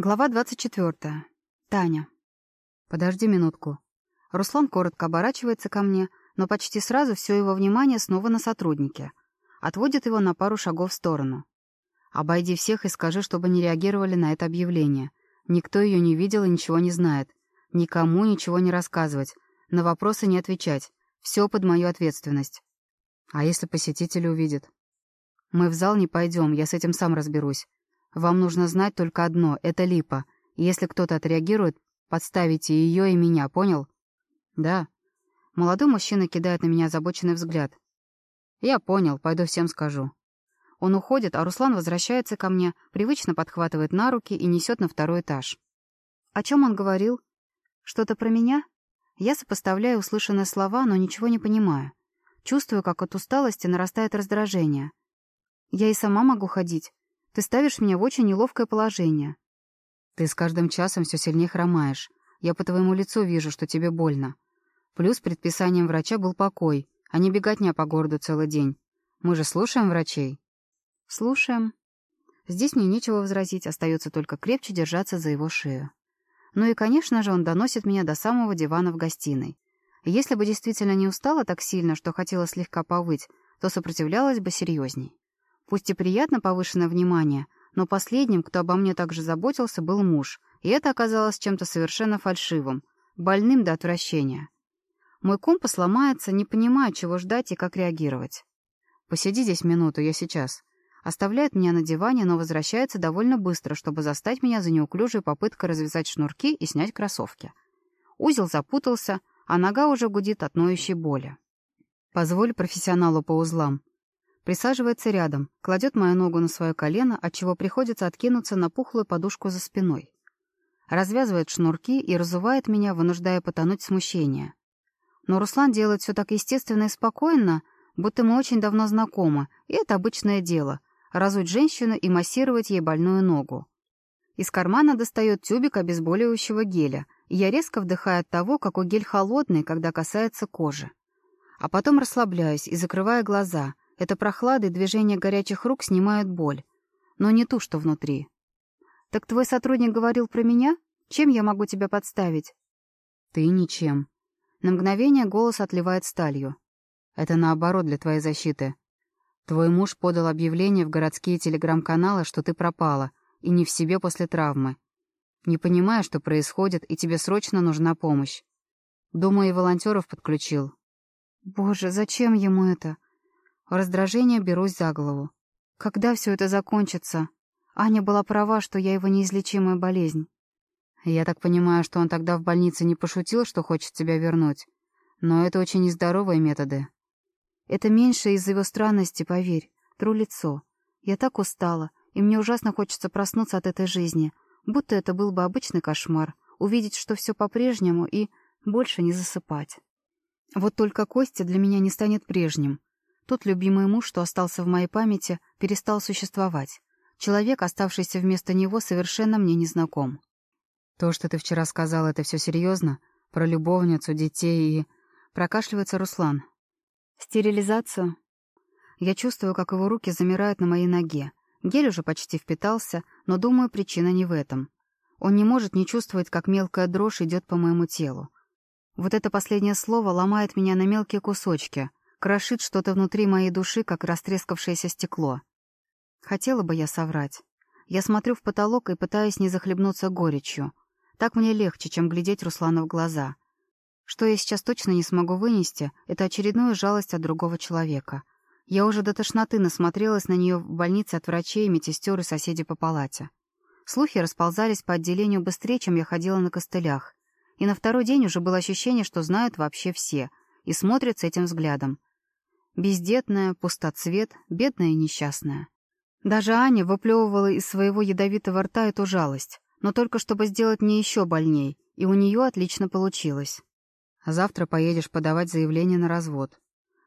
Глава 24. Таня. Подожди минутку. Руслан коротко оборачивается ко мне, но почти сразу все его внимание снова на сотруднике. Отводит его на пару шагов в сторону. Обойди всех и скажи, чтобы не реагировали на это объявление. Никто ее не видел и ничего не знает. Никому ничего не рассказывать. На вопросы не отвечать. Все под мою ответственность. А если посетители увидят? Мы в зал не пойдем, я с этим сам разберусь. Вам нужно знать только одно — это Липа. Если кто-то отреагирует, подставите ее и меня, понял? Да. Молодой мужчина кидает на меня озабоченный взгляд. Я понял, пойду всем скажу. Он уходит, а Руслан возвращается ко мне, привычно подхватывает на руки и несет на второй этаж. О чем он говорил? Что-то про меня? Я сопоставляю услышанные слова, но ничего не понимаю. Чувствую, как от усталости нарастает раздражение. Я и сама могу ходить. Ты ставишь меня в очень неловкое положение. Ты с каждым часом все сильнее хромаешь. Я по твоему лицу вижу, что тебе больно. Плюс предписанием врача был покой, а не беготня по городу целый день. Мы же слушаем врачей. Слушаем. Здесь мне нечего возразить, остается только крепче держаться за его шею. Ну и, конечно же, он доносит меня до самого дивана в гостиной. Если бы действительно не устала так сильно, что хотела слегка повыть, то сопротивлялась бы серьезней. Пусть и приятно повышенное внимание, но последним, кто обо мне также заботился, был муж, и это оказалось чем-то совершенно фальшивым, больным до отвращения. Мой компас ломается, не понимая, чего ждать и как реагировать. «Посиди здесь минуту, я сейчас». Оставляет меня на диване, но возвращается довольно быстро, чтобы застать меня за неуклюжей попыткой развязать шнурки и снять кроссовки. Узел запутался, а нога уже гудит от ноющей боли. «Позволь профессионалу по узлам», Присаживается рядом, кладет мою ногу на свое колено, отчего приходится откинуться на пухлую подушку за спиной. Развязывает шнурки и разувает меня, вынуждая потонуть смущение. Но Руслан делает все так естественно и спокойно, будто мы очень давно знакомы, и это обычное дело — разуть женщину и массировать ей больную ногу. Из кармана достает тюбик обезболивающего геля, и я резко вдыхаю от того, какой гель холодный, когда касается кожи. А потом расслабляюсь и закрываю глаза — эта прохлада и движение горячих рук снимают боль. Но не ту, что внутри. «Так твой сотрудник говорил про меня? Чем я могу тебя подставить?» «Ты ничем». На мгновение голос отливает сталью. «Это наоборот для твоей защиты. Твой муж подал объявление в городские телеграм-каналы, что ты пропала, и не в себе после травмы. Не понимая, что происходит, и тебе срочно нужна помощь. Думаю, и волонтеров подключил». «Боже, зачем ему это?» В раздражение берусь за голову. Когда все это закончится? Аня была права, что я его неизлечимая болезнь. Я так понимаю, что он тогда в больнице не пошутил, что хочет тебя вернуть. Но это очень нездоровые методы. Это меньше из-за его странности, поверь. Тру лицо. Я так устала, и мне ужасно хочется проснуться от этой жизни, будто это был бы обычный кошмар, увидеть, что все по-прежнему, и больше не засыпать. Вот только Костя для меня не станет прежним. Тот любимый муж, что остался в моей памяти, перестал существовать. Человек, оставшийся вместо него, совершенно мне не знаком. «То, что ты вчера сказал, это все серьезно? Про любовницу, детей и...» Прокашливается Руслан. «Стерилизацию?» Я чувствую, как его руки замирают на моей ноге. Гель уже почти впитался, но, думаю, причина не в этом. Он не может не чувствовать, как мелкая дрожь идет по моему телу. Вот это последнее слово ломает меня на мелкие кусочки, Крошит что-то внутри моей души, как растрескавшееся стекло. Хотела бы я соврать. Я смотрю в потолок и пытаюсь не захлебнуться горечью. Так мне легче, чем глядеть Руслану в глаза. Что я сейчас точно не смогу вынести, это очередную жалость от другого человека. Я уже до тошноты насмотрелась на нее в больнице от врачей, медсестер и соседей по палате. Слухи расползались по отделению быстрее, чем я ходила на костылях. И на второй день уже было ощущение, что знают вообще все, и смотрят с этим взглядом. Бездетная, пустоцвет, бедная и несчастная. Даже Аня выплевывала из своего ядовитого рта эту жалость, но только чтобы сделать мне еще больней, и у нее отлично получилось. «Завтра поедешь подавать заявление на развод».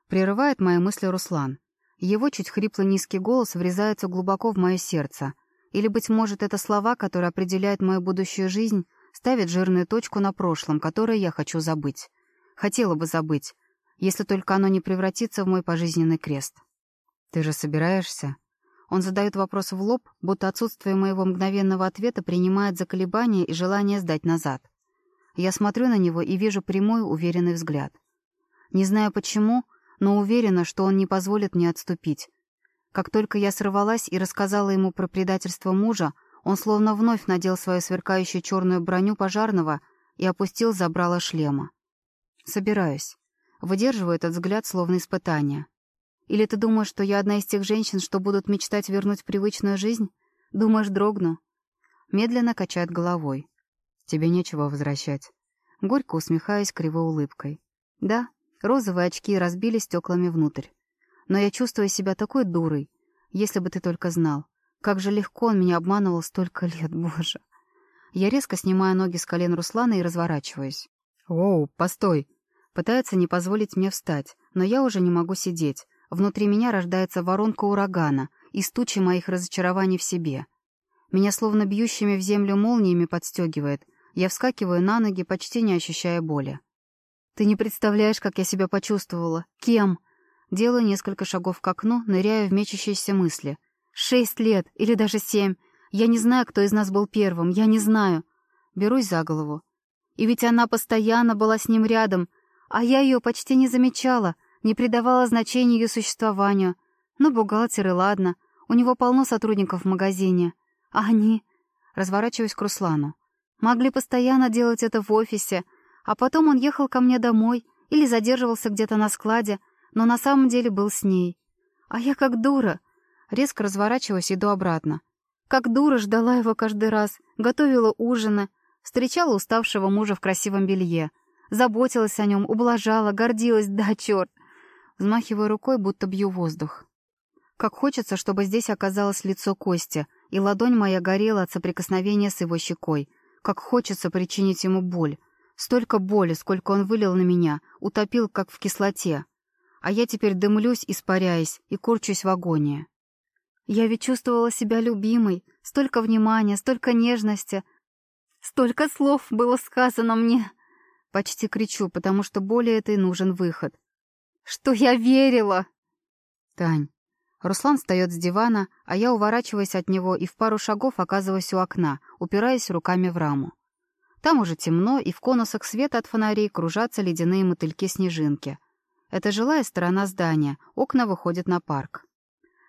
Прерывает мои мысли Руслан. Его чуть хриплый низкий голос врезается глубоко в мое сердце. Или, быть может, это слова, которые определяют мою будущую жизнь, ставят жирную точку на прошлом, которое я хочу забыть. Хотела бы забыть, если только оно не превратится в мой пожизненный крест. Ты же собираешься? Он задает вопрос в лоб, будто отсутствие моего мгновенного ответа принимает за колебание и желание сдать назад. Я смотрю на него и вижу прямой, уверенный взгляд. Не знаю почему, но уверена, что он не позволит мне отступить. Как только я сорвалась и рассказала ему про предательство мужа, он словно вновь надел свою сверкающую черную броню пожарного и опустил забрало шлема. Собираюсь. Выдерживаю этот взгляд, словно испытание. Или ты думаешь, что я одна из тех женщин, что будут мечтать вернуть привычную жизнь? Думаешь, дрогну?» Медленно качает головой. «Тебе нечего возвращать». Горько усмехаясь кривой улыбкой. «Да, розовые очки разбили стеклами внутрь. Но я чувствую себя такой дурой, если бы ты только знал. Как же легко он меня обманывал столько лет, боже!» Я резко снимаю ноги с колен Руслана и разворачиваюсь. «Оу, постой!» Пытается не позволить мне встать, но я уже не могу сидеть. Внутри меня рождается воронка урагана и тучи моих разочарований в себе. Меня словно бьющими в землю молниями подстегивает. Я вскакиваю на ноги, почти не ощущая боли. «Ты не представляешь, как я себя почувствовала. Кем?» Делаю несколько шагов к окну, ныряю в мечущиеся мысли. «Шесть лет, или даже семь. Я не знаю, кто из нас был первым, я не знаю». Берусь за голову. И ведь она постоянно была с ним рядом, а я ее почти не замечала, не придавала значения ее существованию. Ну, бухгалтеры, ладно, у него полно сотрудников в магазине. А они... Разворачиваюсь к Руслану. Могли постоянно делать это в офисе, а потом он ехал ко мне домой или задерживался где-то на складе, но на самом деле был с ней. А я как дура. Резко разворачиваюсь, иду обратно. Как дура ждала его каждый раз, готовила ужины, встречала уставшего мужа в красивом белье, заботилась о нем, ублажала, гордилась, да, черт. Взмахиваю рукой, будто бью воздух. Как хочется, чтобы здесь оказалось лицо Кости, и ладонь моя горела от соприкосновения с его щекой. Как хочется причинить ему боль. Столько боли, сколько он вылил на меня, утопил, как в кислоте. А я теперь дымлюсь, испаряясь, и корчусь в агонии. Я ведь чувствовала себя любимой, столько внимания, столько нежности. Столько слов было сказано мне. Почти кричу, потому что боли этой нужен выход что я верила!» «Тань». Руслан встает с дивана, а я уворачиваюсь от него и в пару шагов оказываюсь у окна, упираясь руками в раму. Там уже темно, и в конусах света от фонарей кружатся ледяные мотыльки-снежинки. Это жилая сторона здания, окна выходят на парк.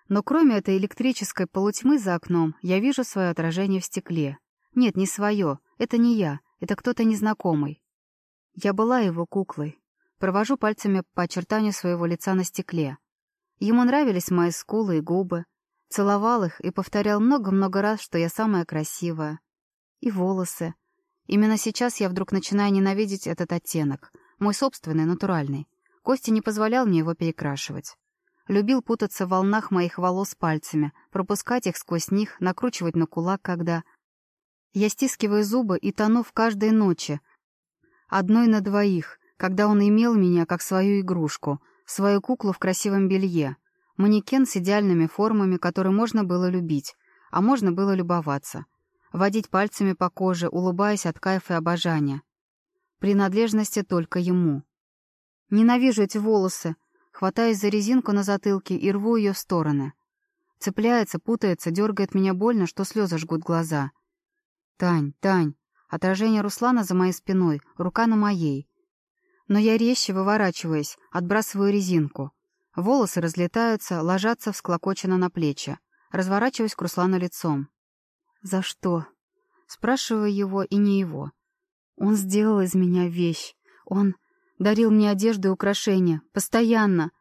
Но кроме этой электрической полутьмы за окном, я вижу свое отражение в стекле. Нет, не свое, это не я, это кто-то незнакомый. Я была его куклой, Провожу пальцами по очертанию своего лица на стекле. Ему нравились мои скулы и губы. Целовал их и повторял много-много раз, что я самая красивая. И волосы. Именно сейчас я вдруг начинаю ненавидеть этот оттенок. Мой собственный, натуральный. Костя не позволял мне его перекрашивать. Любил путаться в волнах моих волос пальцами, пропускать их сквозь них, накручивать на кулак, когда... Я стискиваю зубы и тону в каждой ночи. Одной на двоих, когда он имел меня как свою игрушку, свою куклу в красивом белье, манекен с идеальными формами, который можно было любить, а можно было любоваться, водить пальцами по коже, улыбаясь от кайфа и обожания. Принадлежности только ему. Ненавижу эти волосы, хватаясь за резинку на затылке и рву ее в стороны. Цепляется, путается, дергает меня больно, что слезы жгут глаза. «Тань, Тань!» Отражение Руслана за моей спиной, рука на моей. Но я резче выворачиваясь, отбрасываю резинку. Волосы разлетаются, ложатся всклокоченно на плечи. Разворачиваюсь к Руслану лицом. «За что?» Спрашиваю его и не его. Он сделал из меня вещь. Он дарил мне одежду и украшения. Постоянно.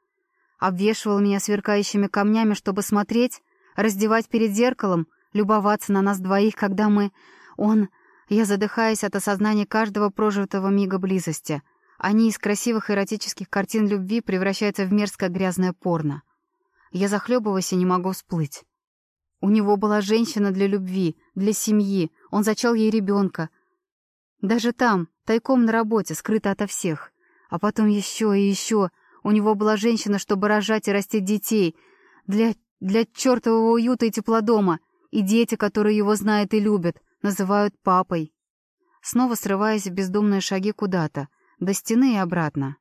Обвешивал меня сверкающими камнями, чтобы смотреть, раздевать перед зеркалом, любоваться на нас двоих, когда мы... Он... Я задыхаюсь от осознания каждого прожитого мига близости — они из красивых эротических картин любви превращаются в мерзкое грязное порно. Я захлебываюсь и не могу всплыть. У него была женщина для любви, для семьи, он зачал ей ребенка. Даже там, тайком на работе, скрыто ото всех. А потом еще и еще. У него была женщина, чтобы рожать и растить детей. Для, для чертового уюта и тепла дома. И дети, которые его знают и любят, называют папой. Снова срываясь в бездумные шаги куда-то — до стены и обратно.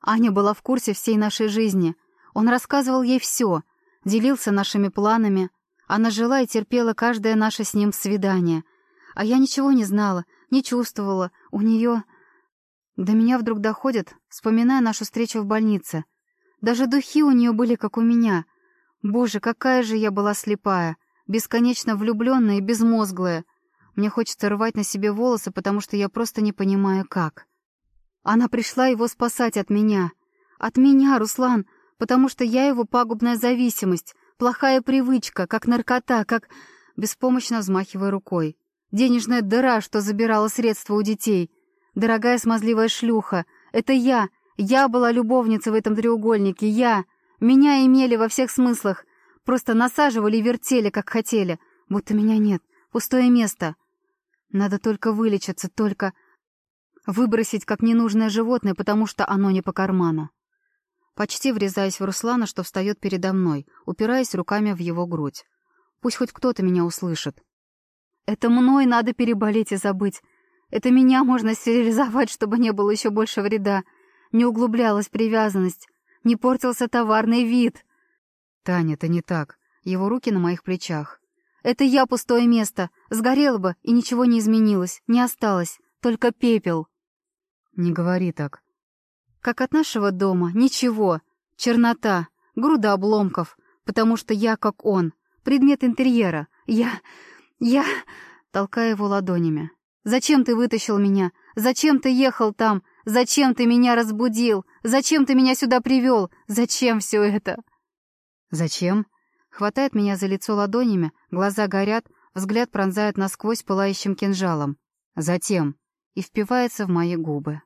Аня была в курсе всей нашей жизни. Он рассказывал ей все. делился нашими планами. Она жила и терпела каждое наше с ним свидание. А я ничего не знала, не чувствовала. У нее... До меня вдруг доходит, вспоминая нашу встречу в больнице. Даже духи у нее были, как у меня. Боже, какая же я была слепая, бесконечно влюбленная и безмозглая. Мне хочется рвать на себе волосы, потому что я просто не понимаю, как. Она пришла его спасать от меня. От меня, Руслан, потому что я его пагубная зависимость, плохая привычка, как наркота, как... Беспомощно взмахивая рукой. Денежная дыра, что забирала средства у детей. Дорогая смазливая шлюха. Это я. Я была любовницей в этом треугольнике. Я. Меня имели во всех смыслах. Просто насаживали и вертели, как хотели. Будто меня нет. Пустое место. Надо только вылечиться, только... Выбросить как ненужное животное, потому что оно не по карману почти врезаясь в Руслана, что встает передо мной, упираясь руками в его грудь. Пусть хоть кто-то меня услышит. Это мной надо переболеть и забыть. Это меня можно стерилизовать, чтобы не было еще больше вреда. Не углублялась привязанность, не портился товарный вид. Таня, это не так. Его руки на моих плечах. Это я пустое место. Сгорело бы, и ничего не изменилось, не осталось. Только пепел. Не говори так. Как от нашего дома, ничего. Чернота, груда обломков, потому что я как он, предмет интерьера. Я... я... Толкаю его ладонями. «Зачем ты вытащил меня? Зачем ты ехал там? Зачем ты меня разбудил? Зачем ты меня сюда привел? Зачем все это?» «Зачем?» Хватает меня за лицо ладонями, глаза горят, взгляд пронзает насквозь пылающим кинжалом. «Затем» и впивается в мои губы.